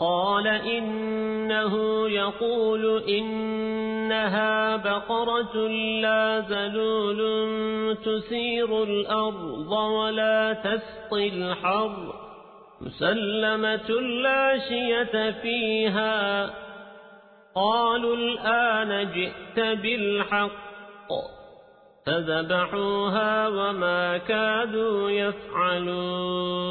قال إنه يقول إنها بقرة لا ذلول تسير الأرض ولا تسقي الحر مسلمة لا شية فيها قالوا الآن جئت بالحق فذبحوها وما كادوا يفعلون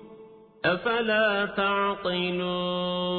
أفلا تعقلون